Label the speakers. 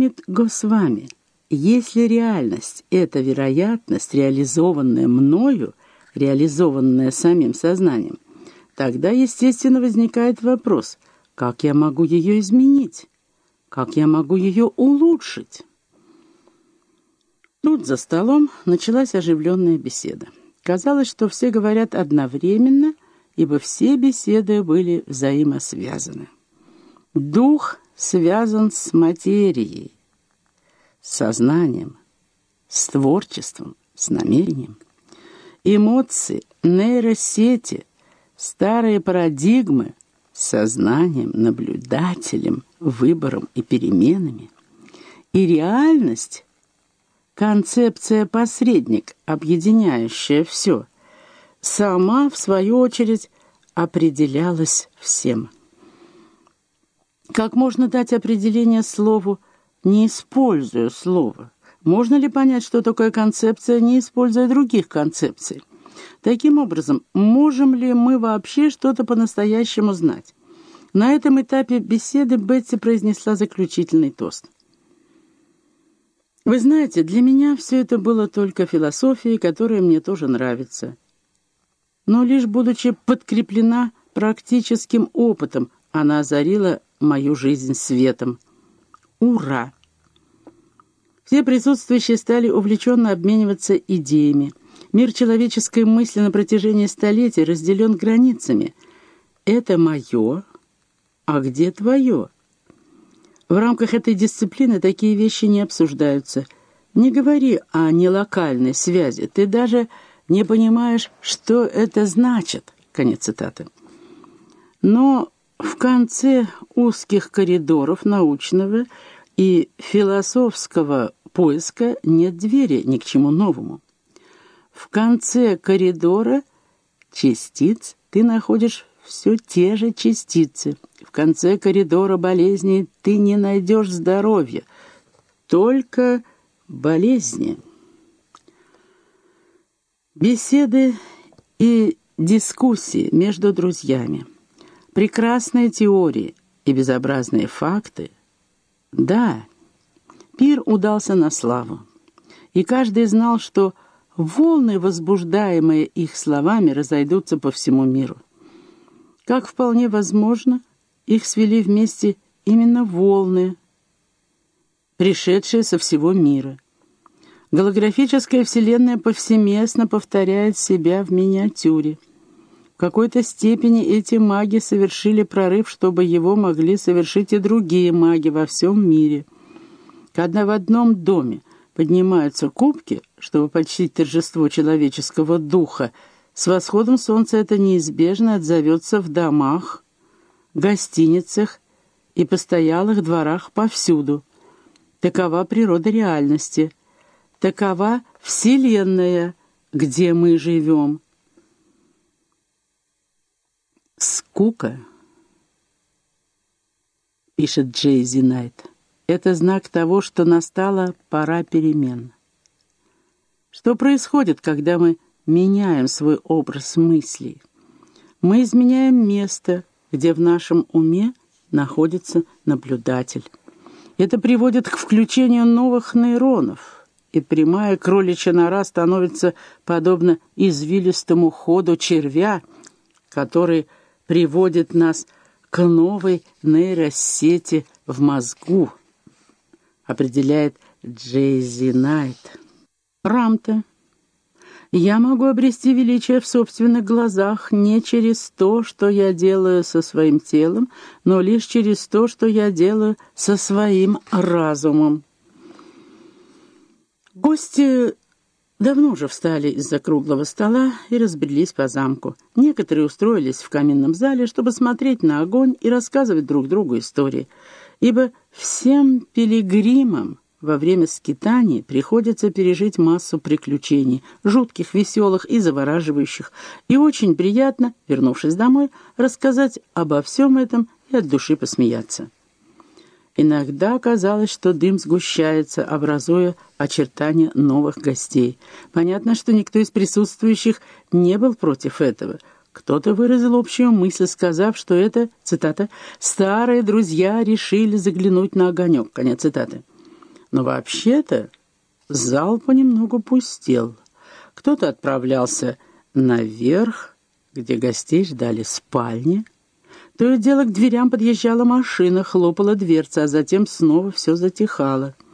Speaker 1: Амит Госвами, если реальность — это вероятность, реализованная мною, реализованная самим сознанием, тогда, естественно, возникает вопрос, как я могу ее изменить, как я могу ее улучшить. Тут за столом началась оживленная беседа. Казалось, что все говорят одновременно, ибо все беседы были взаимосвязаны. Дух связан с материей, с сознанием, с творчеством, с намерением. Эмоции, нейросети, старые парадигмы с сознанием, наблюдателем, выбором и переменами. И реальность — концепция-посредник, объединяющая все, сама, в свою очередь, определялась всем. Как можно дать определение слову «не используя слово»? Можно ли понять, что такое концепция, не используя других концепций? Таким образом, можем ли мы вообще что-то по-настоящему знать? На этом этапе беседы Бетси произнесла заключительный тост. «Вы знаете, для меня все это было только философией, которая мне тоже нравится. Но лишь будучи подкреплена практическим опытом, она озарила мою жизнь светом. Ура! Все присутствующие стали увлеченно обмениваться идеями. Мир человеческой мысли на протяжении столетий разделен границами. Это мое, а где твое? В рамках этой дисциплины такие вещи не обсуждаются. Не говори о нелокальной связи. Ты даже не понимаешь, что это значит. Конец цитаты. Но в конце узких коридоров научного и философского поиска нет двери ни к чему новому. В конце коридора частиц ты находишь все те же частицы. В конце коридора болезней ты не найдешь здоровья, только болезни. Беседы и дискуссии между друзьями – Прекрасные теории и безобразные факты. Да, пир удался на славу. И каждый знал, что волны, возбуждаемые их словами, разойдутся по всему миру. Как вполне возможно, их свели вместе именно волны, пришедшие со всего мира. Голографическая вселенная повсеместно повторяет себя в миниатюре – какой-то степени эти маги совершили прорыв, чтобы его могли совершить и другие маги во всем мире. Когда в одном доме поднимаются кубки, чтобы почтить торжество человеческого духа, с восходом солнца это неизбежно отзовется в домах, гостиницах и постоялых дворах повсюду. Такова природа реальности. Такова Вселенная, где мы живем. «Скука», — пишет Джейзи Найт, — «это знак того, что настала пора перемен». Что происходит, когда мы меняем свой образ мыслей? Мы изменяем место, где в нашем уме находится наблюдатель. Это приводит к включению новых нейронов, и прямая кроличья нора становится подобно извилистому ходу червя, который приводит нас к новой нейросети в мозгу, определяет Джейзи Найт. Рамта. Я могу обрести величие в собственных глазах не через то, что я делаю со своим телом, но лишь через то, что я делаю со своим разумом. Гости Давно уже встали из-за круглого стола и разбрелись по замку. Некоторые устроились в каминном зале, чтобы смотреть на огонь и рассказывать друг другу истории. Ибо всем пилигримам во время скитаний приходится пережить массу приключений, жутких, веселых и завораживающих. И очень приятно, вернувшись домой, рассказать обо всем этом и от души посмеяться. Иногда казалось, что дым сгущается, образуя очертания новых гостей. Понятно, что никто из присутствующих не был против этого. Кто-то выразил общую мысль, сказав, что это, цитата, «старые друзья решили заглянуть на огонек», конец цитаты. Но вообще-то зал понемногу пустел. Кто-то отправлялся наверх, где гостей ждали спальни. То и дело к дверям подъезжала машина, хлопала дверца, а затем снова все затихало —